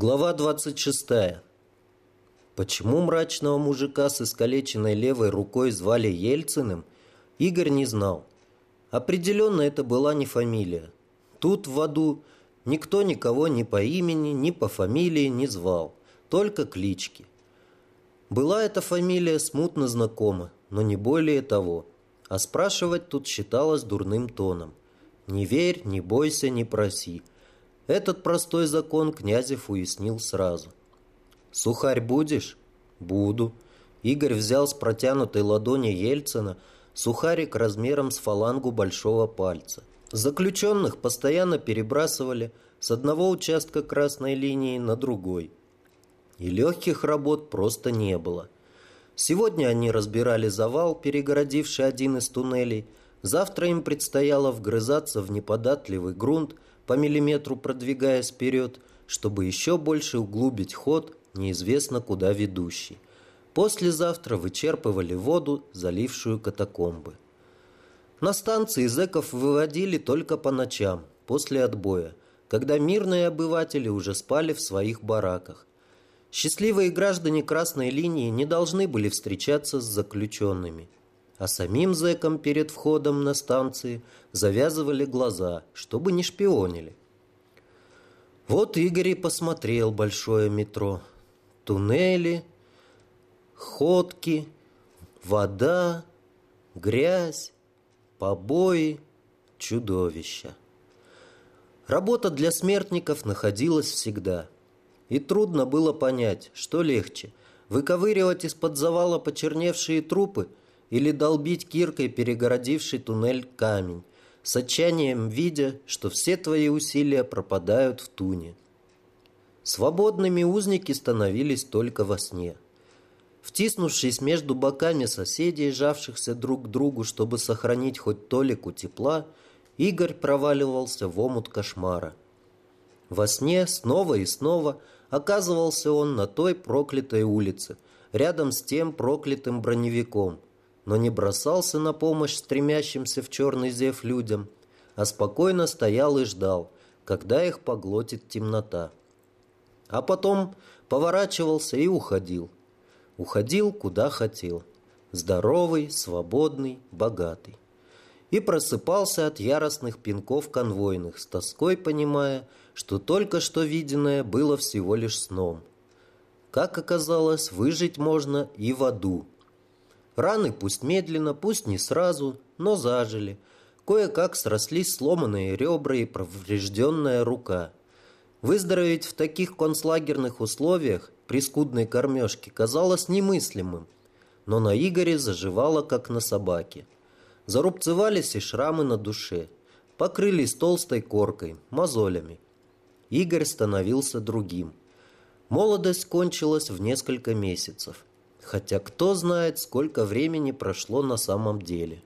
Глава 26. Почему мрачного мужика с искалеченной левой рукой звали Ельциным, Игорь не знал. Определенно это была не фамилия. Тут в аду никто никого ни по имени, ни по фамилии не звал, только клички. Была эта фамилия смутно знакома, но не более того. А спрашивать тут считалось дурным тоном. «Не верь, не бойся, не проси». Этот простой закон Князев уяснил сразу. «Сухарь будешь?» «Буду». Игорь взял с протянутой ладони Ельцина сухарик размером с фалангу большого пальца. Заключенных постоянно перебрасывали с одного участка красной линии на другой. И легких работ просто не было. Сегодня они разбирали завал, перегородивший один из туннелей. Завтра им предстояло вгрызаться в неподатливый грунт, по миллиметру продвигаясь вперед, чтобы еще больше углубить ход, неизвестно куда ведущий. Послезавтра вычерпывали воду, залившую катакомбы. На станции зэков выводили только по ночам, после отбоя, когда мирные обыватели уже спали в своих бараках. Счастливые граждане красной линии не должны были встречаться с заключенными – а самим зэкам перед входом на станции завязывали глаза, чтобы не шпионили. Вот Игорь и посмотрел большое метро. Туннели, ходки, вода, грязь, побои, чудовища. Работа для смертников находилась всегда. И трудно было понять, что легче – выковыривать из-под завала почерневшие трупы – или долбить киркой перегородивший туннель камень, с отчаянием видя, что все твои усилия пропадают в туне. Свободными узники становились только во сне. Втиснувшись между боками соседей, жавшихся друг к другу, чтобы сохранить хоть толику тепла, Игорь проваливался в омут кошмара. Во сне снова и снова оказывался он на той проклятой улице, рядом с тем проклятым броневиком – но не бросался на помощь стремящимся в черный зев людям, а спокойно стоял и ждал, когда их поглотит темнота. А потом поворачивался и уходил. Уходил, куда хотел. Здоровый, свободный, богатый. И просыпался от яростных пинков конвойных, с тоской понимая, что только что виденное было всего лишь сном. Как оказалось, выжить можно и в аду – Раны пусть медленно, пусть не сразу, но зажили. Кое-как срослись сломанные ребра и поврежденная рука. Выздороветь в таких концлагерных условиях при скудной кормежке казалось немыслимым. Но на Игоре заживало, как на собаке. Зарубцевались и шрамы на душе. Покрылись толстой коркой, мозолями. Игорь становился другим. Молодость кончилась в несколько месяцев хотя кто знает, сколько времени прошло на самом деле.